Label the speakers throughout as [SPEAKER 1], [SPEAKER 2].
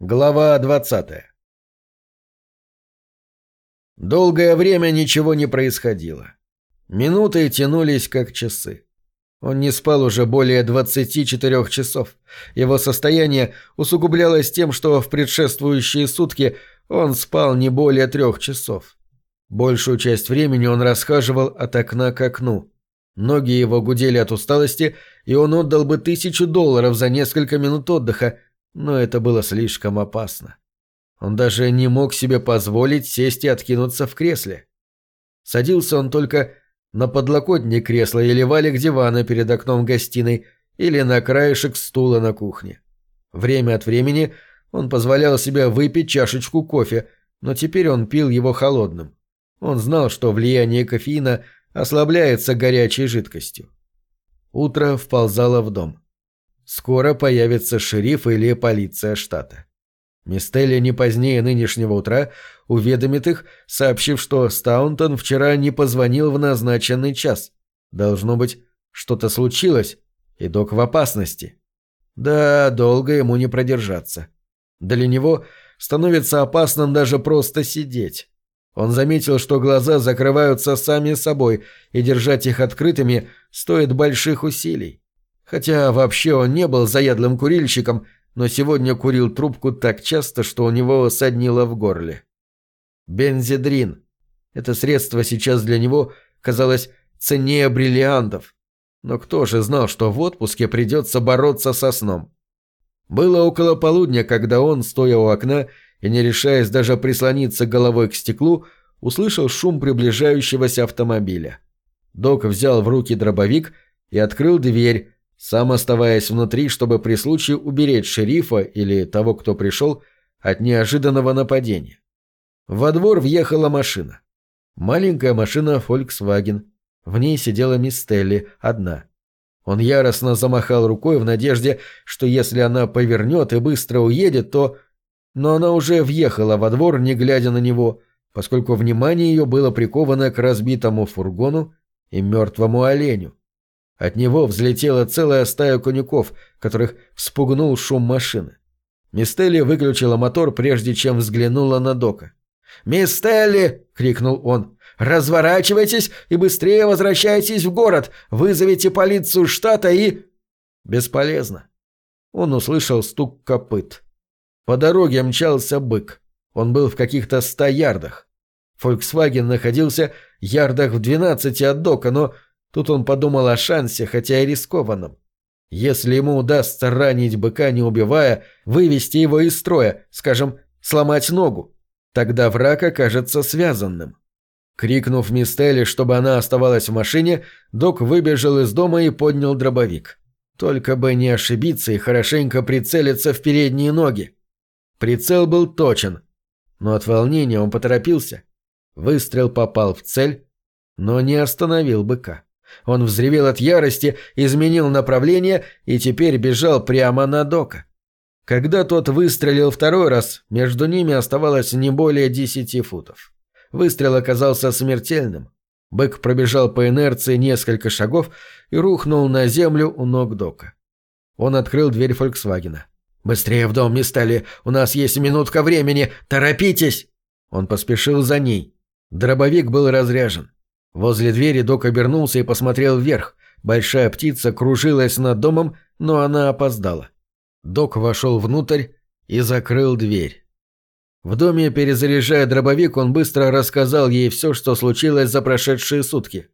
[SPEAKER 1] Глава 20 Долгое время ничего не происходило. Минуты тянулись как часы. Он не спал уже более 24 часов. Его состояние усугублялось тем, что в предшествующие сутки он спал не более трех часов. Большую часть времени он расхаживал от окна к окну. Ноги его гудели от усталости, и он отдал бы тысячу долларов за несколько минут отдыха, но это было слишком опасно. Он даже не мог себе позволить сесть и откинуться в кресле. Садился он только на подлокотник кресла или валик дивана перед окном гостиной или на краешек стула на кухне. Время от времени он позволял себе выпить чашечку кофе, но теперь он пил его холодным. Он знал, что влияние кофеина ослабляется горячей жидкостью. Утро вползало в дом. Скоро появится шериф или полиция штата. Мистелли не позднее нынешнего утра уведомит их, сообщив, что Стаунтон вчера не позвонил в назначенный час. Должно быть, что-то случилось, и док в опасности. Да, долго ему не продержаться. Для него становится опасным даже просто сидеть. Он заметил, что глаза закрываются сами собой, и держать их открытыми стоит больших усилий. Хотя вообще он не был заядлым курильщиком, но сегодня курил трубку так часто, что у него соднило в горле. Бензидрин. Это средство сейчас для него казалось ценнее бриллиантов. Но кто же знал, что в отпуске придется бороться со сном? Было около полудня, когда он, стоя у окна и не решаясь даже прислониться головой к стеклу, услышал шум приближающегося автомобиля. Док взял в руки дробовик и открыл дверь, сам оставаясь внутри, чтобы при случае уберечь шерифа или того, кто пришел, от неожиданного нападения. Во двор въехала машина. Маленькая машина Volkswagen. В ней сидела мисс Стелли, одна. Он яростно замахал рукой в надежде, что если она повернет и быстро уедет, то... Но она уже въехала во двор, не глядя на него, поскольку внимание ее было приковано к разбитому фургону и мертвому оленю. От него взлетела целая стая конюков, которых вспугнул шум машины. Мистелли выключила мотор, прежде чем взглянула на Дока. «Мистелли!» — крикнул он. «Разворачивайтесь и быстрее возвращайтесь в город! Вызовите полицию штата и...» Бесполезно. Он услышал стук копыт. По дороге мчался бык. Он был в каких-то ста ярдах. Фольксваген находился ярдах в двенадцати от Дока, но Тут он подумал о шансе, хотя и рискованном. Если ему удастся ранить быка, не убивая, вывести его из строя, скажем, сломать ногу, тогда враг окажется связанным. Крикнув Мистелли, чтобы она оставалась в машине, док выбежал из дома и поднял дробовик. Только бы не ошибиться и хорошенько прицелиться в передние ноги. Прицел был точен, но от волнения он поторопился. Выстрел попал в цель, но не остановил быка. Он взревел от ярости, изменил направление и теперь бежал прямо на Дока. Когда тот выстрелил второй раз, между ними оставалось не более десяти футов. Выстрел оказался смертельным. Бык пробежал по инерции несколько шагов и рухнул на землю у ног Дока. Он открыл дверь «Фольксвагена». «Быстрее в дом, Мистали! У нас есть минутка времени! Торопитесь!» Он поспешил за ней. Дробовик был разряжен. Возле двери док обернулся и посмотрел вверх. Большая птица кружилась над домом, но она опоздала. Док вошел внутрь и закрыл дверь. В доме, перезаряжая дробовик, он быстро рассказал ей все, что случилось за прошедшие сутки.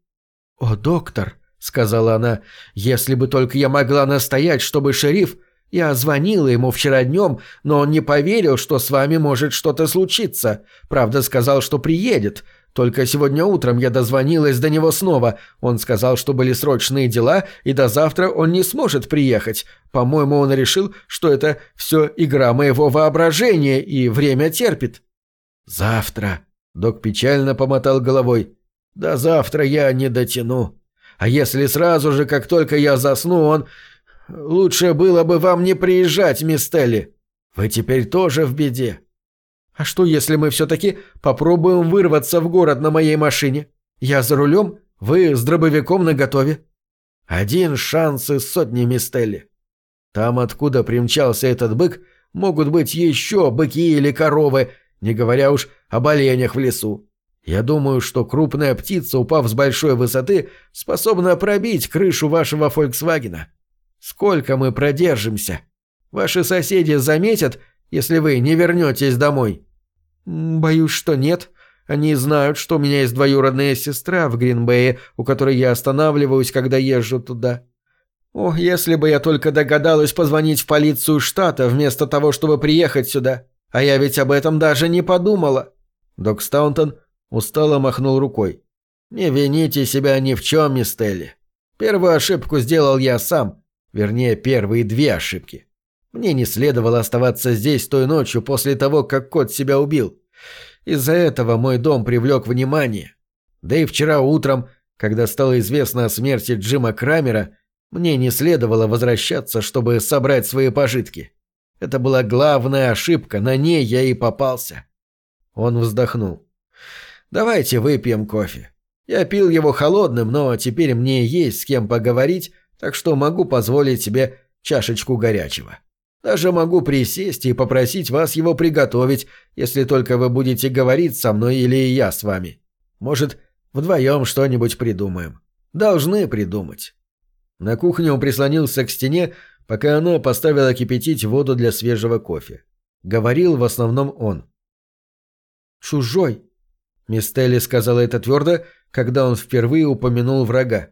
[SPEAKER 1] «О, доктор», — сказала она, — «если бы только я могла настоять, чтобы шериф...» Я звонила ему вчера днем, но он не поверил, что с вами может что-то случиться. Правда, сказал, что приедет. Только сегодня утром я дозвонилась до него снова. Он сказал, что были срочные дела, и до завтра он не сможет приехать. По-моему, он решил, что это все игра моего воображения, и время терпит». «Завтра», — док печально помотал головой. «До завтра я не дотяну. А если сразу же, как только я засну, он... Лучше было бы вам не приезжать, мисс Телли. Вы теперь тоже в беде. А что, если мы все-таки попробуем вырваться в город на моей машине? Я за рулем, вы с дробовиком наготове. Один шанс из сотни, мистелли. Там, откуда примчался этот бык, могут быть еще быки или коровы, не говоря уж об оленях в лесу. Я думаю, что крупная птица, упав с большой высоты, способна пробить крышу вашего «Фольксвагена». Сколько мы продержимся? Ваши соседи заметят, если вы не вернетесь домой?» «Боюсь, что нет. Они знают, что у меня есть двоюродная сестра в Гринбее, у которой я останавливаюсь, когда езжу туда. О, если бы я только догадалась позвонить в полицию штата вместо того, чтобы приехать сюда. А я ведь об этом даже не подумала». Док Стаунтон устало махнул рукой. «Не вините себя ни в чем, мисс Телли. Первую ошибку сделал я сам. Вернее, первые две ошибки. Мне не следовало оставаться здесь той ночью после того, как кот себя убил. Из-за этого мой дом привлек внимание. Да и вчера утром, когда стало известно о смерти Джима Крамера, мне не следовало возвращаться, чтобы собрать свои пожитки. Это была главная ошибка, на ней я и попался. Он вздохнул. «Давайте выпьем кофе. Я пил его холодным, но теперь мне есть с кем поговорить, так что могу позволить себе чашечку горячего». Даже могу присесть и попросить вас его приготовить, если только вы будете говорить со мной или я с вами. Может, вдвоем что-нибудь придумаем. Должны придумать». На кухне он прислонился к стене, пока она поставила кипятить воду для свежего кофе. Говорил в основном он. «Чужой», — мисс Телли сказала это твердо, когда он впервые упомянул врага.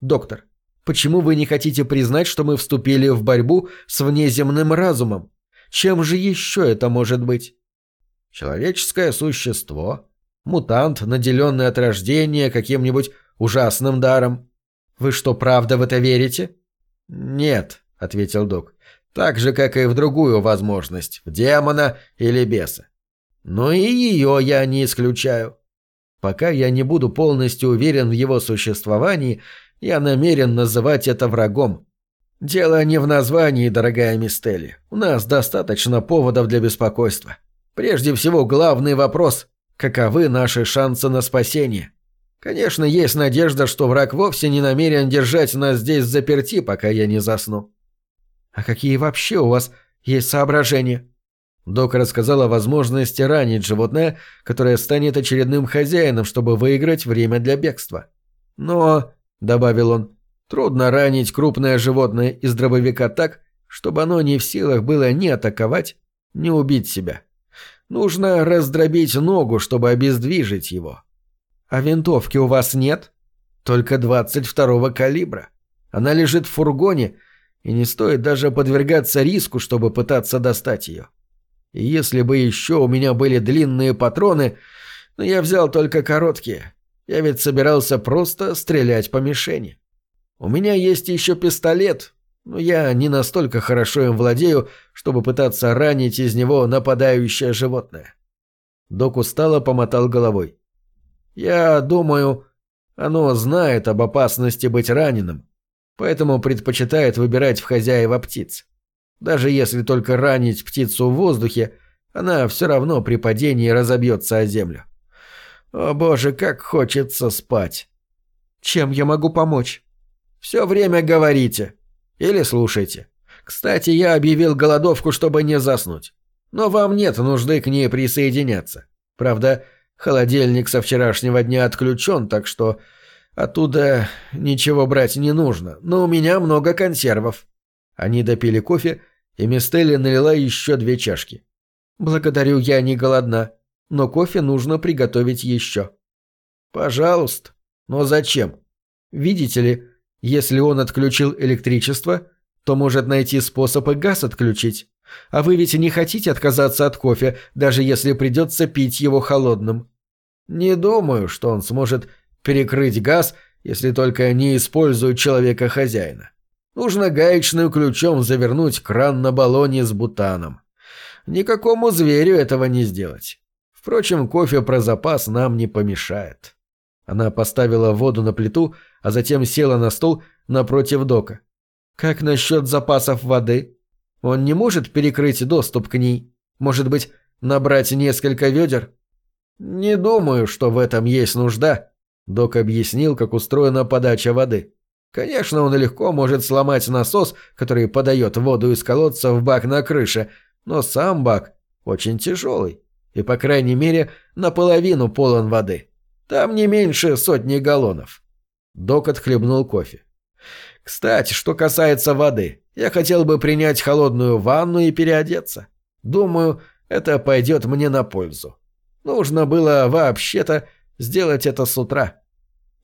[SPEAKER 1] «Доктор, Почему вы не хотите признать, что мы вступили в борьбу с внеземным разумом? Чем же еще это может быть? Человеческое существо. Мутант, наделенный от рождения каким-нибудь ужасным даром. Вы что, правда в это верите? Нет, ответил док. Так же, как и в другую возможность, в демона или беса. Но и ее я не исключаю. Пока я не буду полностью уверен в его существовании, я намерен называть это врагом. Дело не в названии, дорогая Мистели. У нас достаточно поводов для беспокойства. Прежде всего, главный вопрос – каковы наши шансы на спасение? Конечно, есть надежда, что враг вовсе не намерен держать нас здесь заперти, пока я не засну. А какие вообще у вас есть соображения? Док рассказал о возможности ранить животное, которое станет очередным хозяином, чтобы выиграть время для бегства. Но — добавил он, — трудно ранить крупное животное из дробовика так, чтобы оно не в силах было ни атаковать, ни убить себя. Нужно раздробить ногу, чтобы обездвижить его. А винтовки у вас нет? Только 22-го калибра. Она лежит в фургоне, и не стоит даже подвергаться риску, чтобы пытаться достать ее. И если бы еще у меня были длинные патроны, но я взял только короткие — я ведь собирался просто стрелять по мишени. У меня есть еще пистолет, но я не настолько хорошо им владею, чтобы пытаться ранить из него нападающее животное. Док устало помотал головой. Я думаю, оно знает об опасности быть раненым, поэтому предпочитает выбирать в хозяева птиц. Даже если только ранить птицу в воздухе, она все равно при падении разобьется о землю. О боже, как хочется спать. Чем я могу помочь? Все время говорите. Или слушайте. Кстати, я объявил голодовку, чтобы не заснуть. Но вам нет нужды к ней присоединяться. Правда, холодильник со вчерашнего дня отключен, так что оттуда ничего брать не нужно. Но у меня много консервов. Они допили кофе, и Мистелли налила еще две чашки. «Благодарю, я не голодна», но кофе нужно приготовить еще. Пожалуйста. Но зачем? Видите ли, если он отключил электричество, то может найти способ и газ отключить. А вы ведь не хотите отказаться от кофе, даже если придется пить его холодным. Не думаю, что он сможет перекрыть газ, если только не использует человека-хозяина. Нужно гаечным ключом завернуть кран на баллоне с бутаном. Никакому зверю этого не сделать. Впрочем, кофе про запас нам не помешает. Она поставила воду на плиту, а затем села на стол напротив дока. Как насчет запасов воды? Он не может перекрыть доступ к ней? Может быть, набрать несколько ведер? Не думаю, что в этом есть нужда. Док объяснил, как устроена подача воды. Конечно, он легко может сломать насос, который подает воду из колодца в бак на крыше, но сам бак очень тяжелый и, по крайней мере, наполовину полон воды. Там не меньше сотни галлонов. Док отхлебнул кофе. Кстати, что касается воды, я хотел бы принять холодную ванну и переодеться. Думаю, это пойдет мне на пользу. Нужно было вообще-то сделать это с утра.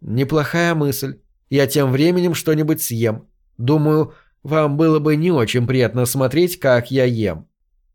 [SPEAKER 1] Неплохая мысль. Я тем временем что-нибудь съем. Думаю, вам было бы не очень приятно смотреть, как я ем.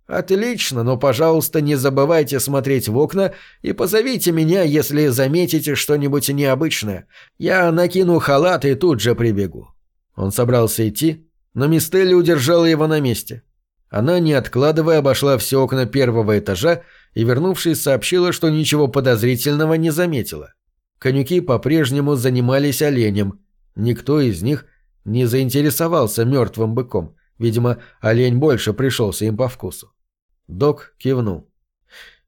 [SPEAKER 1] Отлично, но, пожалуйста, не забывайте смотреть в окна и позовите меня, если заметите что-нибудь необычное. Я накину халат и тут же прибегу. Он собрался идти, но Мистелли удержала его на месте. Она, не откладывая, обошла все окна первого этажа и, вернувшись, сообщила, что ничего подозрительного не заметила. Конюки по-прежнему занимались оленем. Никто из них не заинтересовался мертвым быком. Видимо, олень больше пришелся им по вкусу. Док кивнул.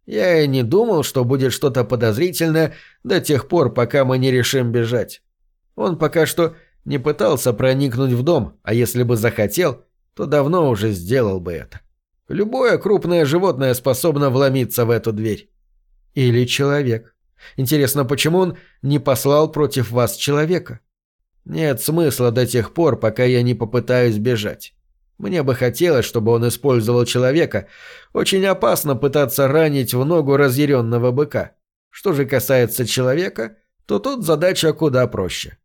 [SPEAKER 1] «Я и не думал, что будет что-то подозрительное до тех пор, пока мы не решим бежать. Он пока что не пытался проникнуть в дом, а если бы захотел, то давно уже сделал бы это. Любое крупное животное способно вломиться в эту дверь. Или человек. Интересно, почему он не послал против вас человека? Нет смысла до тех пор, пока я не попытаюсь бежать. Мне бы хотелось, чтобы он использовал человека. Очень опасно пытаться ранить в ногу разъяренного быка. Что же касается человека, то тут задача куда проще.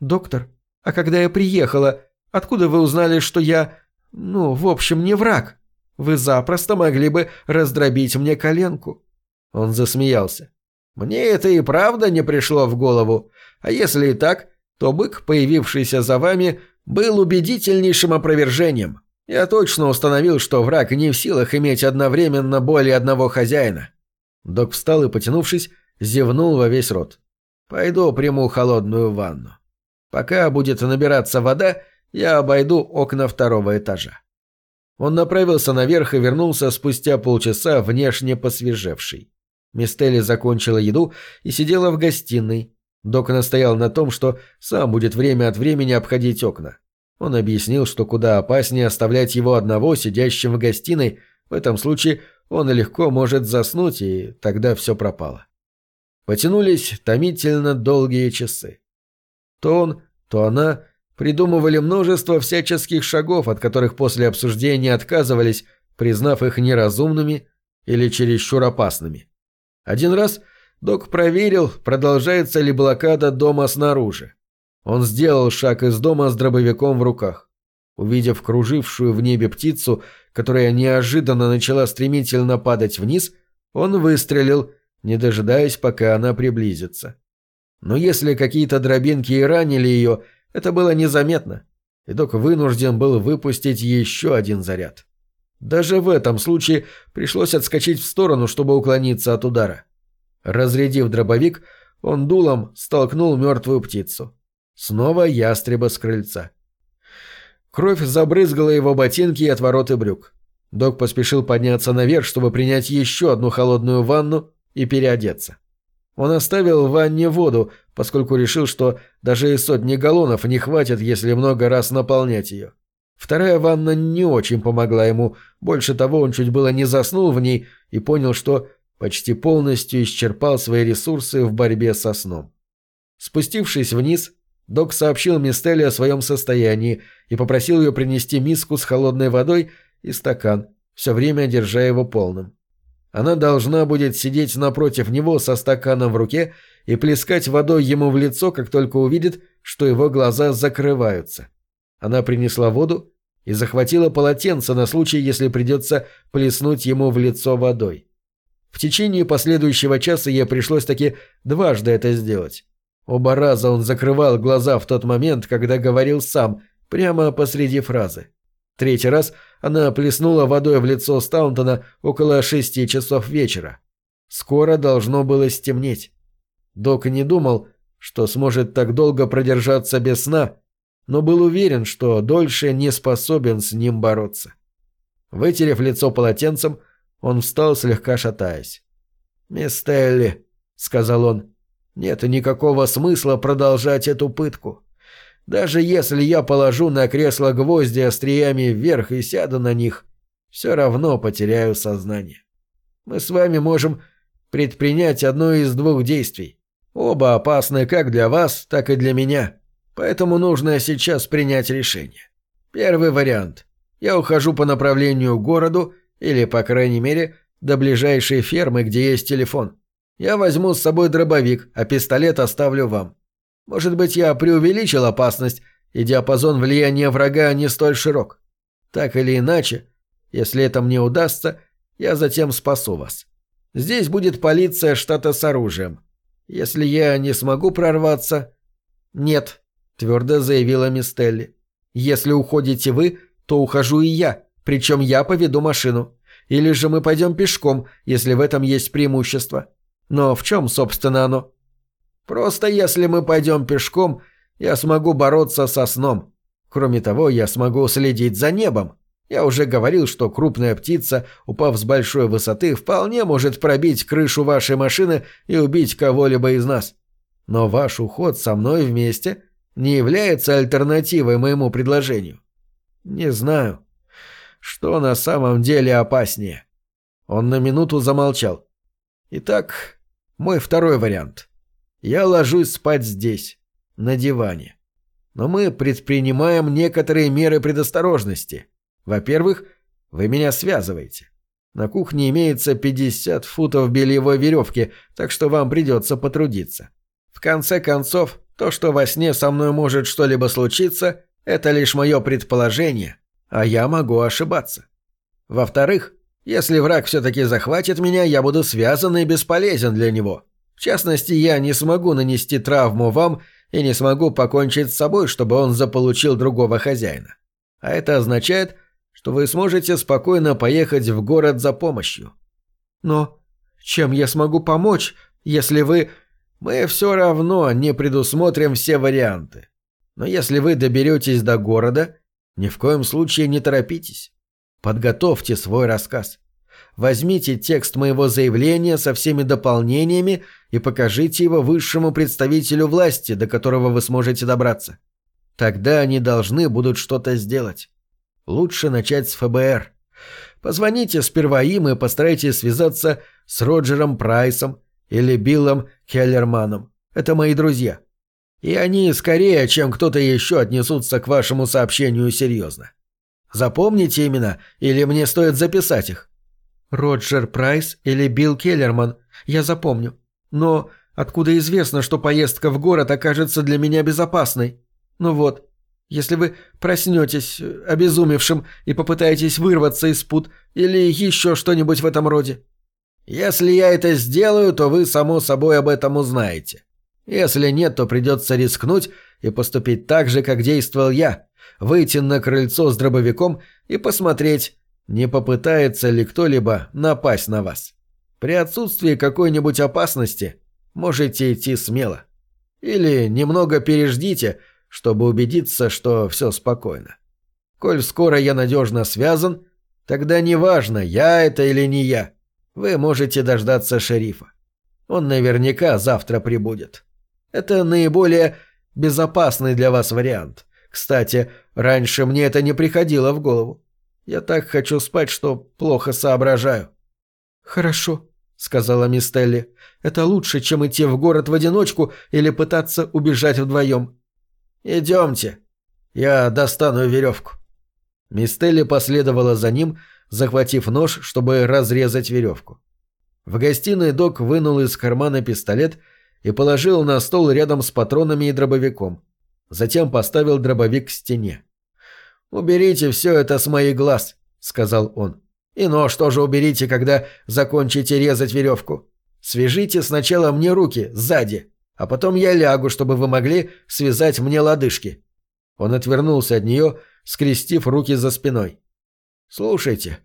[SPEAKER 1] «Доктор, а когда я приехала, откуда вы узнали, что я... ну, в общем, не враг? Вы запросто могли бы раздробить мне коленку». Он засмеялся. «Мне это и правда не пришло в голову. А если и так, то бык, появившийся за вами, был убедительнейшим опровержением. Я точно установил, что враг не в силах иметь одновременно более одного хозяина. Док встал и, потянувшись, зевнул во весь рот. «Пойду приму холодную ванну. Пока будет набираться вода, я обойду окна второго этажа». Он направился наверх и вернулся спустя полчаса внешне посвежевший. Мистелли закончила еду и сидела в гостиной, Док настоял на том, что сам будет время от времени обходить окна. Он объяснил, что куда опаснее оставлять его одного, сидящим в гостиной, в этом случае он легко может заснуть, и тогда все пропало. Потянулись томительно долгие часы. То он, то она придумывали множество всяческих шагов, от которых после обсуждения отказывались, признав их неразумными или чересчур опасными. Один раз – Док проверил, продолжается ли блокада дома снаружи. Он сделал шаг из дома с дробовиком в руках. Увидев кружившую в небе птицу, которая неожиданно начала стремительно падать вниз, он выстрелил, не дожидаясь, пока она приблизится. Но если какие-то дробинки и ранили ее, это было незаметно, и док вынужден был выпустить еще один заряд. Даже в этом случае пришлось отскочить в сторону, чтобы уклониться от удара. Разрядив дробовик, он дулом столкнул мертвую птицу. Снова ястреба с крыльца. Кровь забрызгала его ботинки и отвороты брюк. Док поспешил подняться наверх, чтобы принять еще одну холодную ванну и переодеться. Он оставил в ванне воду, поскольку решил, что даже и сотни галлонов не хватит, если много раз наполнять ее. Вторая ванна не очень помогла ему, больше того, он чуть было не заснул в ней и понял, что почти полностью исчерпал свои ресурсы в борьбе со сном. Спустившись вниз, док сообщил Мистелле о своем состоянии и попросил ее принести миску с холодной водой и стакан, все время держа его полным. Она должна будет сидеть напротив него со стаканом в руке и плескать водой ему в лицо, как только увидит, что его глаза закрываются. Она принесла воду и захватила полотенце на случай, если придется плеснуть ему в лицо водой. В течение последующего часа ей пришлось таки дважды это сделать. Оба раза он закрывал глаза в тот момент, когда говорил сам, прямо посреди фразы. Третий раз она плеснула водой в лицо Стаунтона около шести часов вечера. Скоро должно было стемнеть. Док не думал, что сможет так долго продержаться без сна, но был уверен, что дольше не способен с ним бороться. Вытерев лицо полотенцем, он встал, слегка шатаясь. «Мисс Телли», — сказал он, — «нет никакого смысла продолжать эту пытку. Даже если я положу на кресло гвозди остриями вверх и сяду на них, все равно потеряю сознание. Мы с вами можем предпринять одно из двух действий. Оба опасны как для вас, так и для меня. Поэтому нужно сейчас принять решение. Первый вариант. Я ухожу по направлению к городу, или, по крайней мере, до ближайшей фермы, где есть телефон. Я возьму с собой дробовик, а пистолет оставлю вам. Может быть, я преувеличил опасность, и диапазон влияния врага не столь широк. Так или иначе, если это мне удастся, я затем спасу вас. Здесь будет полиция штата с оружием. Если я не смогу прорваться... Нет, твердо заявила Мистелли. Если уходите вы, то ухожу и я, причем я поведу машину. Или же мы пойдем пешком, если в этом есть преимущество. Но в чем, собственно, оно? Просто если мы пойдем пешком, я смогу бороться со сном. Кроме того, я смогу следить за небом. Я уже говорил, что крупная птица, упав с большой высоты, вполне может пробить крышу вашей машины и убить кого-либо из нас. Но ваш уход со мной вместе не является альтернативой моему предложению. Не знаю, что на самом деле опаснее. Он на минуту замолчал. Итак, мой второй вариант. Я ложусь спать здесь, на диване. Но мы предпринимаем некоторые меры предосторожности. Во-первых, вы меня связываете. На кухне имеется 50 футов бельевой веревки, так что вам придется потрудиться. В конце концов, то, что во сне со мной может что-либо случиться, это лишь мое предположение, а я могу ошибаться. Во-вторых, если враг все-таки захватит меня, я буду связан и бесполезен для него. В частности, я не смогу нанести травму вам и не смогу покончить с собой, чтобы он заполучил другого хозяина. А это означает, что вы сможете спокойно поехать в город за помощью. Но чем я смогу помочь, если вы... Мы все равно не предусмотрим все варианты. Но если вы доберетесь до города, ни в коем случае не торопитесь. Подготовьте свой рассказ. Возьмите текст моего заявления со всеми дополнениями и покажите его высшему представителю власти, до которого вы сможете добраться. Тогда они должны будут что-то сделать. Лучше начать с ФБР. Позвоните сперва им и постарайтесь связаться с Роджером Прайсом или Биллом Келлерманом. Это мои друзья. И они скорее, чем кто-то еще отнесутся к вашему сообщению серьезно. Запомните имена, или мне стоит записать их? Роджер Прайс или Билл Келлерман. Я запомню. Но откуда известно, что поездка в город окажется для меня безопасной? Ну вот, если вы проснетесь э, обезумевшим и попытаетесь вырваться из пут или еще что-нибудь в этом роде. Если я это сделаю, то вы, само собой, об этом узнаете. Если нет, то придется рискнуть и поступить так же, как действовал я. Выйти на крыльцо с дробовиком и посмотреть, не попытается ли кто-либо напасть на вас. При отсутствии какой-нибудь опасности можете идти смело. Или немного переждите, чтобы убедиться, что все спокойно. Коль скоро я надежно связан, тогда неважно, я это или не я, вы можете дождаться шерифа. Он наверняка завтра прибудет. Это наиболее безопасный для вас вариант. Кстати, раньше мне это не приходило в голову. Я так хочу спать, что плохо соображаю». «Хорошо», — сказала мисс Телли. «Это лучше, чем идти в город в одиночку или пытаться убежать вдвоем». «Идемте. Я достану веревку». Мисс Телли последовала за ним, захватив нож, чтобы разрезать веревку. В гостиной док вынул из кармана пистолет и положил на стол рядом с патронами и дробовиком. Затем поставил дробовик к стене. «Уберите все это с моих глаз», — сказал он. «И нож тоже уберите, когда закончите резать веревку. Свяжите сначала мне руки, сзади, а потом я лягу, чтобы вы могли связать мне лодыжки». Он отвернулся от нее, скрестив руки за спиной. «Слушайте,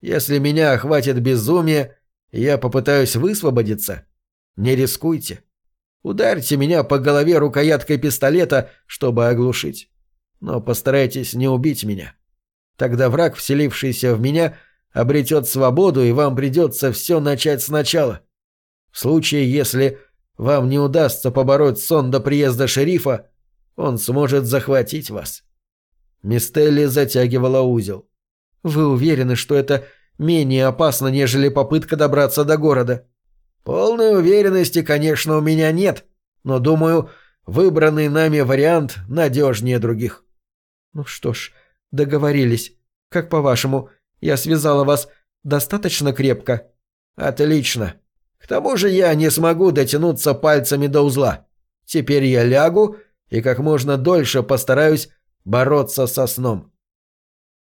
[SPEAKER 1] если меня охватит безумие, и я попытаюсь высвободиться, не рискуйте. Ударьте меня по голове рукояткой пистолета, чтобы оглушить но постарайтесь не убить меня. Тогда враг, вселившийся в меня, обретет свободу, и вам придется все начать сначала. В случае, если вам не удастся побороть сон до приезда шерифа, он сможет захватить вас». Мистелли затягивала узел. Вы уверены, что это менее опасно, нежели попытка добраться до города?» «Полной уверенности, конечно, у меня нет, но, думаю, выбранный нами вариант надежнее других». «Ну что ж, договорились. Как по-вашему, я связала вас достаточно крепко?» «Отлично. К тому же я не смогу дотянуться пальцами до узла. Теперь я лягу и как можно дольше постараюсь бороться со сном».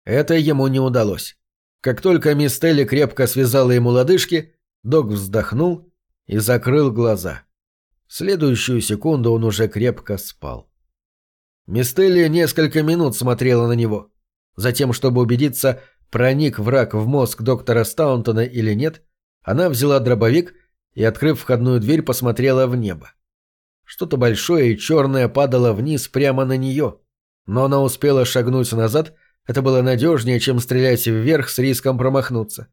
[SPEAKER 1] Это ему не удалось. Как только мисс крепко связала ему лодыжки, док вздохнул и закрыл глаза. В следующую секунду он уже крепко спал. Мисс Телли несколько минут смотрела на него. Затем, чтобы убедиться, проник враг в мозг доктора Стаунтона или нет, она взяла дробовик и, открыв входную дверь, посмотрела в небо. Что-то большое и черное падало вниз прямо на нее, но она успела шагнуть назад это было надежнее, чем стрелять вверх с риском промахнуться.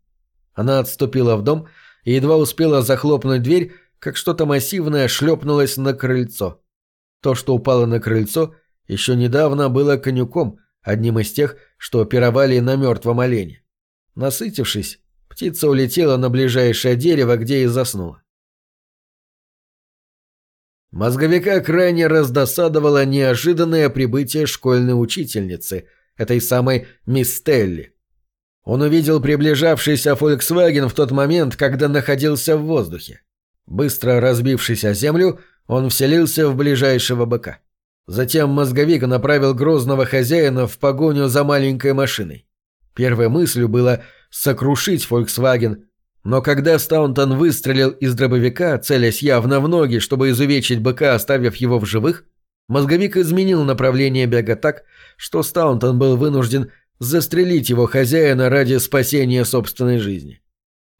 [SPEAKER 1] Она отступила в дом и едва успела захлопнуть дверь, как что-то массивное шлепнулось на крыльцо. То, что упало на крыльцо, еще недавно было конюком, одним из тех, что пировали на мертвом олене. Насытившись, птица улетела на ближайшее дерево, где и заснула. Мозговика крайне раздосадовало неожиданное прибытие школьной учительницы – этой самой мисс. Он увидел приближавшийся Volkswagen в тот момент, когда находился в воздухе. Быстро разбившись о землю, он вселился в ближайшего быка. Затем мозговик направил грозного хозяина в погоню за маленькой машиной. Первой мыслью было сокрушить Volkswagen, но когда Стаунтон выстрелил из дробовика, целясь явно в ноги, чтобы изувечить быка, оставив его в живых, Мозговик изменил направление бега так, что Стаунтон был вынужден застрелить его хозяина ради спасения собственной жизни.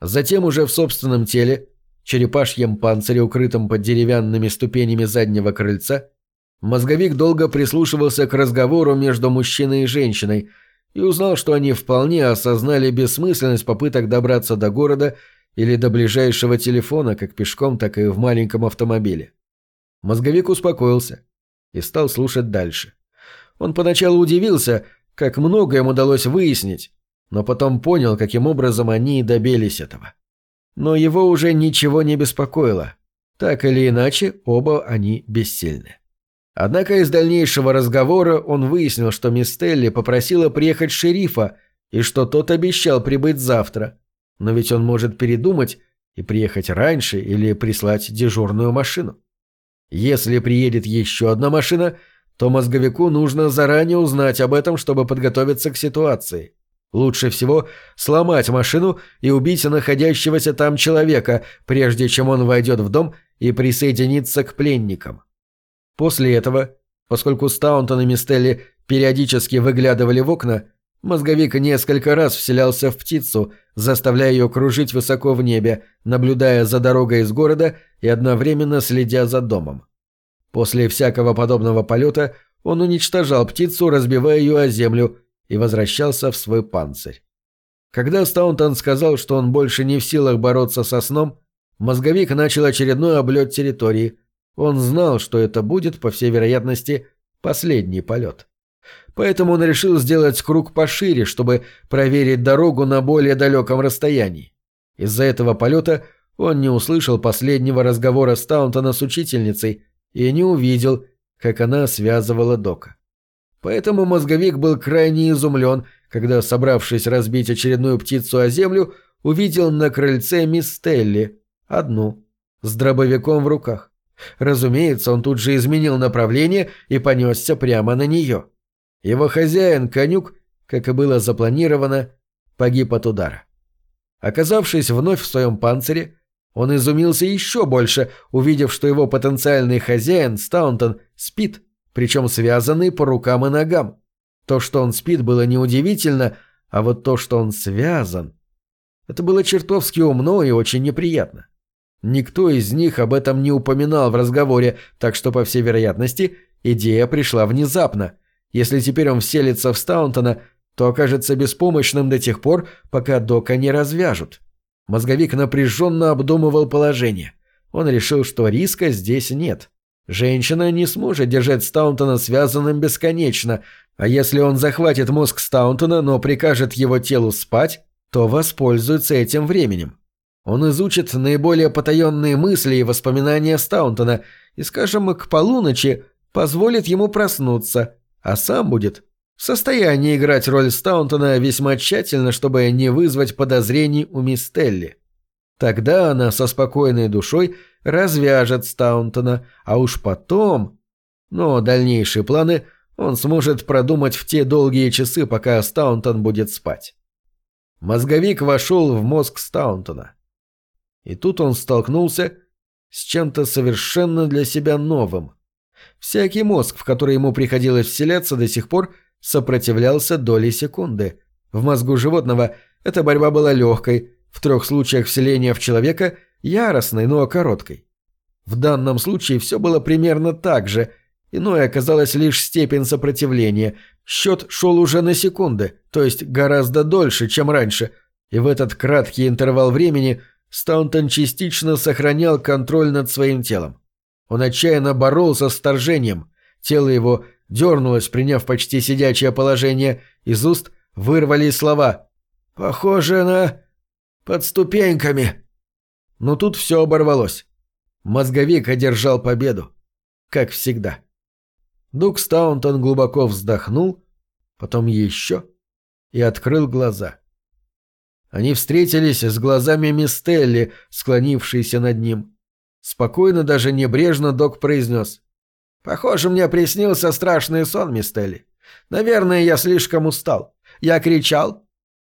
[SPEAKER 1] Затем уже в собственном теле, черепашьем панцире, укрытом под деревянными ступенями заднего крыльца, мозговик долго прислушивался к разговору между мужчиной и женщиной и узнал, что они вполне осознали бессмысленность попыток добраться до города или до ближайшего телефона, как пешком, так и в маленьком автомобиле. Мозговик успокоился и стал слушать дальше. Он поначалу удивился, как много им удалось выяснить, но потом понял, каким образом они добились этого. Но его уже ничего не беспокоило. Так или иначе, оба они бессильны. Однако из дальнейшего разговора он выяснил, что мисс Телли попросила приехать шерифа и что тот обещал прибыть завтра. Но ведь он может передумать и приехать раньше или прислать дежурную машину. Если приедет еще одна машина, то мозговику нужно заранее узнать об этом, чтобы подготовиться к ситуации. Лучше всего сломать машину и убить находящегося там человека, прежде чем он войдет в дом и присоединится к пленникам. После этого, поскольку Стаунтон и Мистелли периодически выглядывали в окна, мозговик несколько раз вселялся в птицу, заставляя ее кружить высоко в небе, наблюдая за дорогой из города и одновременно следя за домом. После всякого подобного полета он уничтожал птицу, разбивая ее о землю, и возвращался в свой панцирь. Когда Стаунтон сказал, что он больше не в силах бороться со сном, мозговик начал очередной облет территории. Он знал, что это будет, по всей вероятности, последний полет. Поэтому он решил сделать круг пошире, чтобы проверить дорогу на более далеком расстоянии. Из-за этого полета он не услышал последнего разговора Стаунтона с учительницей и не увидел, как она связывала Дока. Поэтому мозговик был крайне изумлен, когда, собравшись разбить очередную птицу о землю, увидел на крыльце мисс Телли, одну, с дробовиком в руках. Разумеется, он тут же изменил направление и понесся прямо на нее. Его хозяин, конюк, как и было запланировано, погиб от удара. Оказавшись вновь в своем панцире, он изумился еще больше, увидев, что его потенциальный хозяин, Стаунтон, спит, причем связанный по рукам и ногам. То, что он спит, было неудивительно, а вот то, что он связан... Это было чертовски умно и очень неприятно. Никто из них об этом не упоминал в разговоре, так что, по всей вероятности, идея пришла внезапно. Если теперь он вселится в Стаунтона, то окажется беспомощным до тех пор, пока Дока не развяжут. Мозговик напряженно обдумывал положение. Он решил, что риска здесь нет. Женщина не сможет держать Стаунтона связанным бесконечно, А если он захватит мозг Стаунтона, но прикажет его телу спать, то воспользуется этим временем. Он изучит наиболее потаенные мысли и воспоминания Стаунтона и, скажем, к полуночи позволит ему проснуться, а сам будет в состоянии играть роль Стаунтона весьма тщательно, чтобы не вызвать подозрений у мисс Телли. Тогда она со спокойной душой развяжет Стаунтона, а уж потом... Но дальнейшие планы он сможет продумать в те долгие часы, пока Стаунтон будет спать. Мозговик вошел в мозг Стаунтона. И тут он столкнулся с чем-то совершенно для себя новым. Всякий мозг, в который ему приходилось вселяться до сих пор, сопротивлялся доли секунды. В мозгу животного эта борьба была легкой, в трех случаях вселения в человека – яростной, но короткой. В данном случае все было примерно так же, иное оказалось лишь степень сопротивления. Счет шел уже на секунды, то есть гораздо дольше, чем раньше, и в этот краткий интервал времени Стаунтон частично сохранял контроль над своим телом. Он отчаянно боролся с вторжением. Тело его дернулось, приняв почти сидячее положение. Из уст вырвались слова «Похоже на... под ступеньками». Но тут все оборвалось. Мозговик одержал победу. Как всегда. Дук Стаунтон глубоко вздохнул, потом еще и открыл глаза. Они встретились с глазами Мистелли, склонившейся над ним. Спокойно, даже небрежно док произнес. «Похоже, мне приснился страшный сон, Мистелли. Наверное, я слишком устал. Я кричал».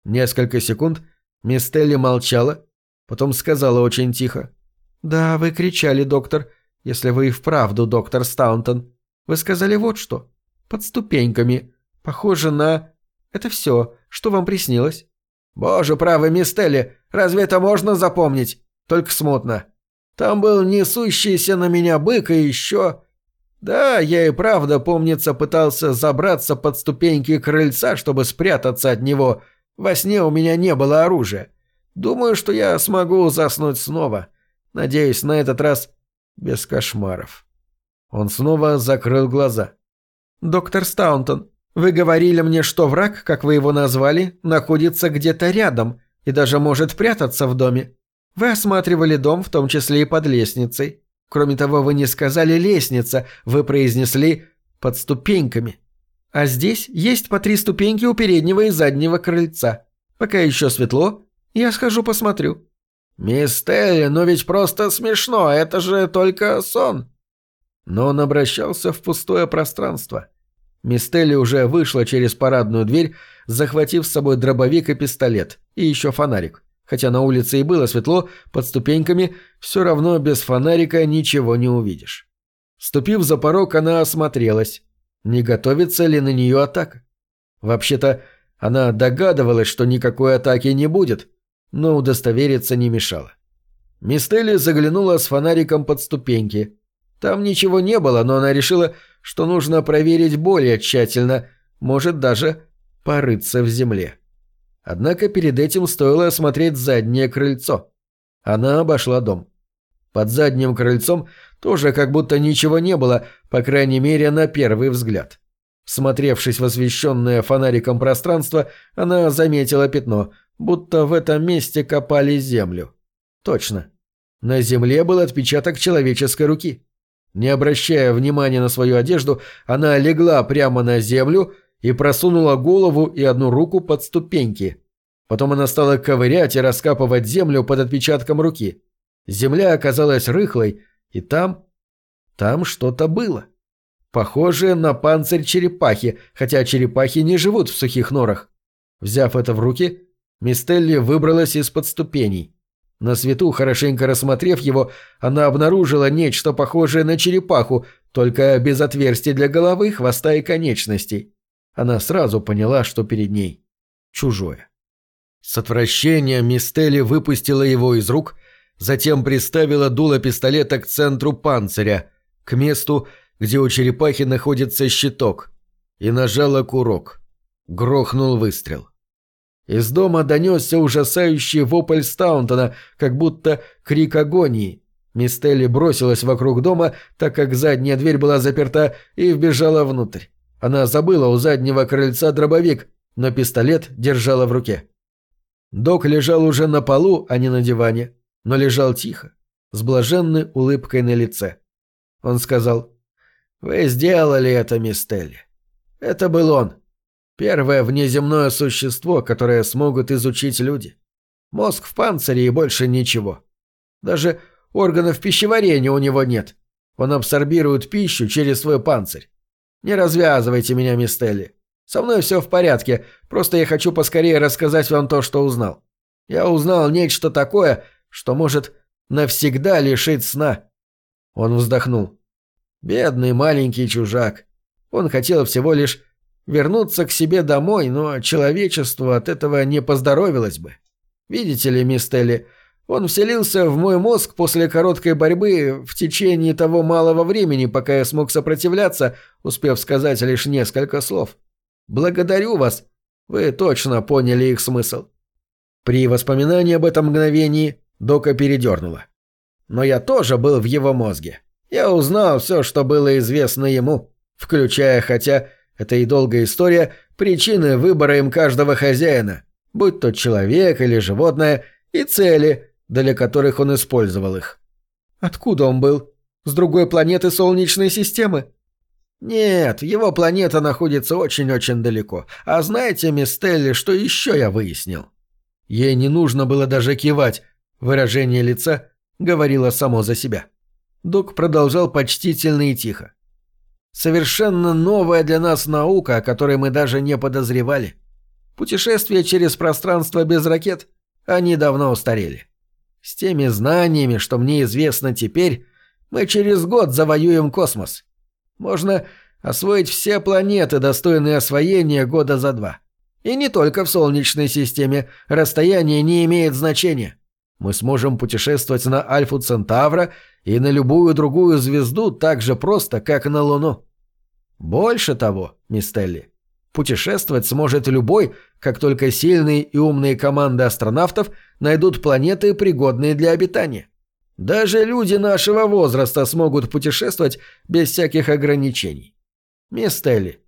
[SPEAKER 1] Несколько секунд Мистелли молчала, потом сказала очень тихо. «Да, вы кричали, доктор, если вы и вправду доктор Стаунтон. Вы сказали вот что. Под ступеньками. Похоже на... Это все. Что вам приснилось?» «Боже правый, Мистелли, разве это можно запомнить? Только смутно. Там был несущийся на меня бык и еще... Да, я и правда, помнится, пытался забраться под ступеньки крыльца, чтобы спрятаться от него. Во сне у меня не было оружия. Думаю, что я смогу заснуть снова. Надеюсь, на этот раз без кошмаров». Он снова закрыл глаза. «Доктор Стаунтон, вы говорили мне, что враг, как вы его назвали, находится где-то рядом и даже может прятаться в доме. Вы осматривали дом, в том числе и под лестницей. Кроме того, вы не сказали «лестница», вы произнесли «под ступеньками». А здесь есть по три ступеньки у переднего и заднего крыльца. Пока еще светло, я схожу посмотрю». «Мисс Телли, ну ведь просто смешно, это же только сон». Но он обращался в пустое пространство. Мистелли уже вышла через парадную дверь, захватив с собой дробовик и пистолет, и еще фонарик. Хотя на улице и было светло, под ступеньками все равно без фонарика ничего не увидишь. Ступив за порог, она осмотрелась. Не готовится ли на нее атака? Вообще-то, она догадывалась, что никакой атаки не будет, но удостовериться не мешало. Мистелли заглянула с фонариком под ступеньки. Там ничего не было, но она решила, что нужно проверить более тщательно, может даже порыться в земле. Однако перед этим стоило осмотреть заднее крыльцо. Она обошла дом. Под задним крыльцом тоже как будто ничего не было, по крайней мере, на первый взгляд. Смотревшись в освещенное фонариком пространство, она заметила пятно, будто в этом месте копали землю. Точно. На земле был отпечаток человеческой руки. Не обращая внимания на свою одежду, она легла прямо на землю и просунула голову и одну руку под ступеньки. Потом она стала ковырять и раскапывать землю под отпечатком руки. Земля оказалась рыхлой, и там... там что-то было. Похожее на панцирь черепахи, хотя черепахи не живут в сухих норах. Взяв это в руки, Мистелли выбралась из-под ступеней. На свету, хорошенько рассмотрев его, она обнаружила нечто похожее на черепаху, только без отверстий для головы, хвоста и конечностей. Она сразу поняла, что перед ней чужое. С отвращением Мистели выпустила его из рук, затем приставила дуло пистолета к центру панциря, к месту, где у черепахи находится щиток, и нажала курок. Грохнул выстрел. Из дома донесся ужасающий вопль Стаунтона, как будто крик агонии. Мистелли бросилась вокруг дома, так как задняя дверь была заперта, и вбежала внутрь. Она забыла у заднего крыльца дробовик, но пистолет держала в руке. Док лежал уже на полу, а не на диване, но лежал тихо, с блаженной улыбкой на лице. Он сказал, «Вы сделали это, мисс Телли. Это был он. Первое внеземное существо, которое смогут изучить люди. Мозг в панцире и больше ничего. Даже органов пищеварения у него нет. Он абсорбирует пищу через свой панцирь. Не развязывайте меня, мисс Телли. Со мной все в порядке, просто я хочу поскорее рассказать вам то, что узнал. Я узнал нечто такое, что может навсегда лишить сна. Он вздохнул. Бедный маленький чужак. Он хотел всего лишь вернуться к себе домой, но человечеству от этого не поздоровилось бы. Видите ли, мисс Телли, он вселился в мой мозг после короткой борьбы в течение того малого времени, пока я смог сопротивляться, успев сказать лишь несколько слов. Благодарю вас. Вы точно поняли их смысл. При воспоминании об этом мгновении Дока передернула. Но я тоже был в его мозге. Я узнал все, что было известно ему, включая, хотя это и долгая история, причины выбора им каждого хозяина, будь то человек или животное, и цели, для которых он использовал их. Откуда он был? С другой планеты Солнечной системы? Нет, его планета находится очень-очень далеко. А знаете, мисс Телли, что еще я выяснил? Ей не нужно было даже кивать. Выражение лица говорило само за себя. Док продолжал почтительно и тихо. Совершенно новая для нас наука, о которой мы даже не подозревали. Путешествия через пространство без ракет, они давно устарели. С теми знаниями, что мне известно теперь, мы через год завоюем космос. Можно освоить все планеты, достойные освоения года за два. И не только в Солнечной системе, расстояние не имеет значения. Мы сможем путешествовать на Альфу Центавра и на любую другую звезду так же просто, как на Луну. Больше того, мисс Телли, путешествовать сможет любой, как только сильные и умные команды астронавтов найдут планеты, пригодные для обитания. Даже люди нашего возраста смогут путешествовать без всяких ограничений. Мисс Телли,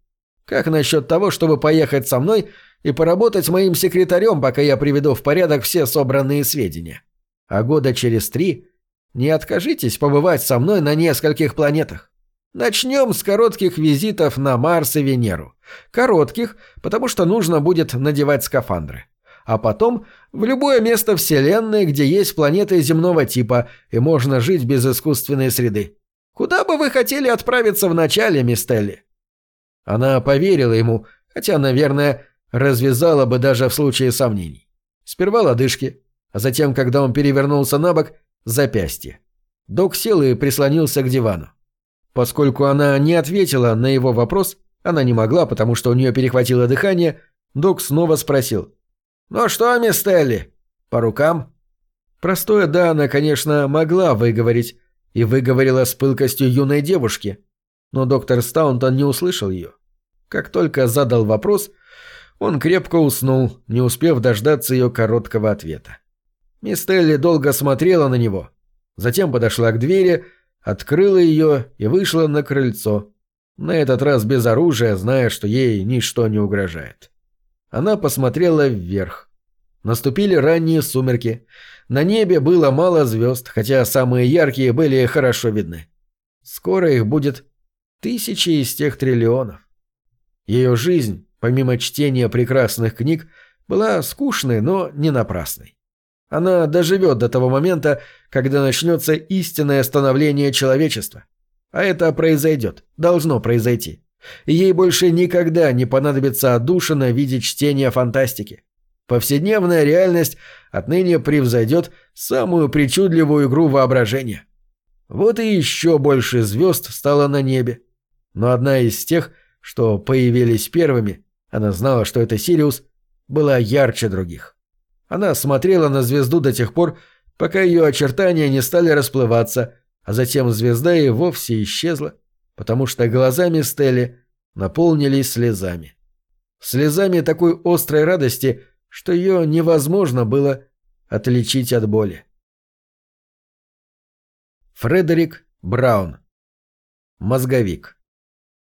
[SPEAKER 1] как насчет того, чтобы поехать со мной и поработать моим секретарем, пока я приведу в порядок все собранные сведения? А года через три не откажитесь побывать со мной на нескольких планетах. Начнем с коротких визитов на Марс и Венеру. Коротких, потому что нужно будет надевать скафандры а потом в любое место Вселенной, где есть планеты земного типа и можно жить без искусственной среды. Куда бы вы хотели отправиться вначале, мисс Телли?» Она поверила ему, хотя, наверное, развязала бы даже в случае сомнений. Сперва лодыжки, а затем, когда он перевернулся на бок, запястье. Док сел и прислонился к дивану. Поскольку она не ответила на его вопрос, она не могла, потому что у нее перехватило дыхание, Док снова спросил. «Ну что, мисс Телли, по рукам?» Простое «да» она, конечно, могла выговорить, и выговорила с пылкостью юной девушки, но доктор Стаунтон не услышал ее. Как только задал вопрос, он крепко уснул, не успев дождаться ее короткого ответа. Мисс Телли долго смотрела на него, затем подошла к двери, открыла ее и вышла на крыльцо, на этот раз без оружия, зная, что ей ничто не угрожает. Она посмотрела вверх. Наступили ранние сумерки. На небе было мало звезд, хотя самые яркие были хорошо видны. Скоро их будет тысячи из тех триллионов. Ее жизнь, помимо чтения прекрасных книг, была скучной, но не напрасной. Она доживет до того момента, когда начнется истинное становление человечества. А это произойдет, должно произойти ей больше никогда не понадобится отдушина видеть чтение фантастики. Повседневная реальность отныне превзойдет самую причудливую игру воображения. Вот и еще больше звезд стало на небе. Но одна из тех, что появились первыми, она знала, что это Сириус, была ярче других. Она смотрела на звезду до тех пор, пока ее очертания не стали расплываться, а затем звезда и вовсе исчезла потому что глазами Стелли наполнились слезами. Слезами такой острой радости, что ее невозможно было отличить от боли. Фредерик Браун. Мозговик.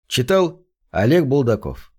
[SPEAKER 1] Читал Олег Булдаков.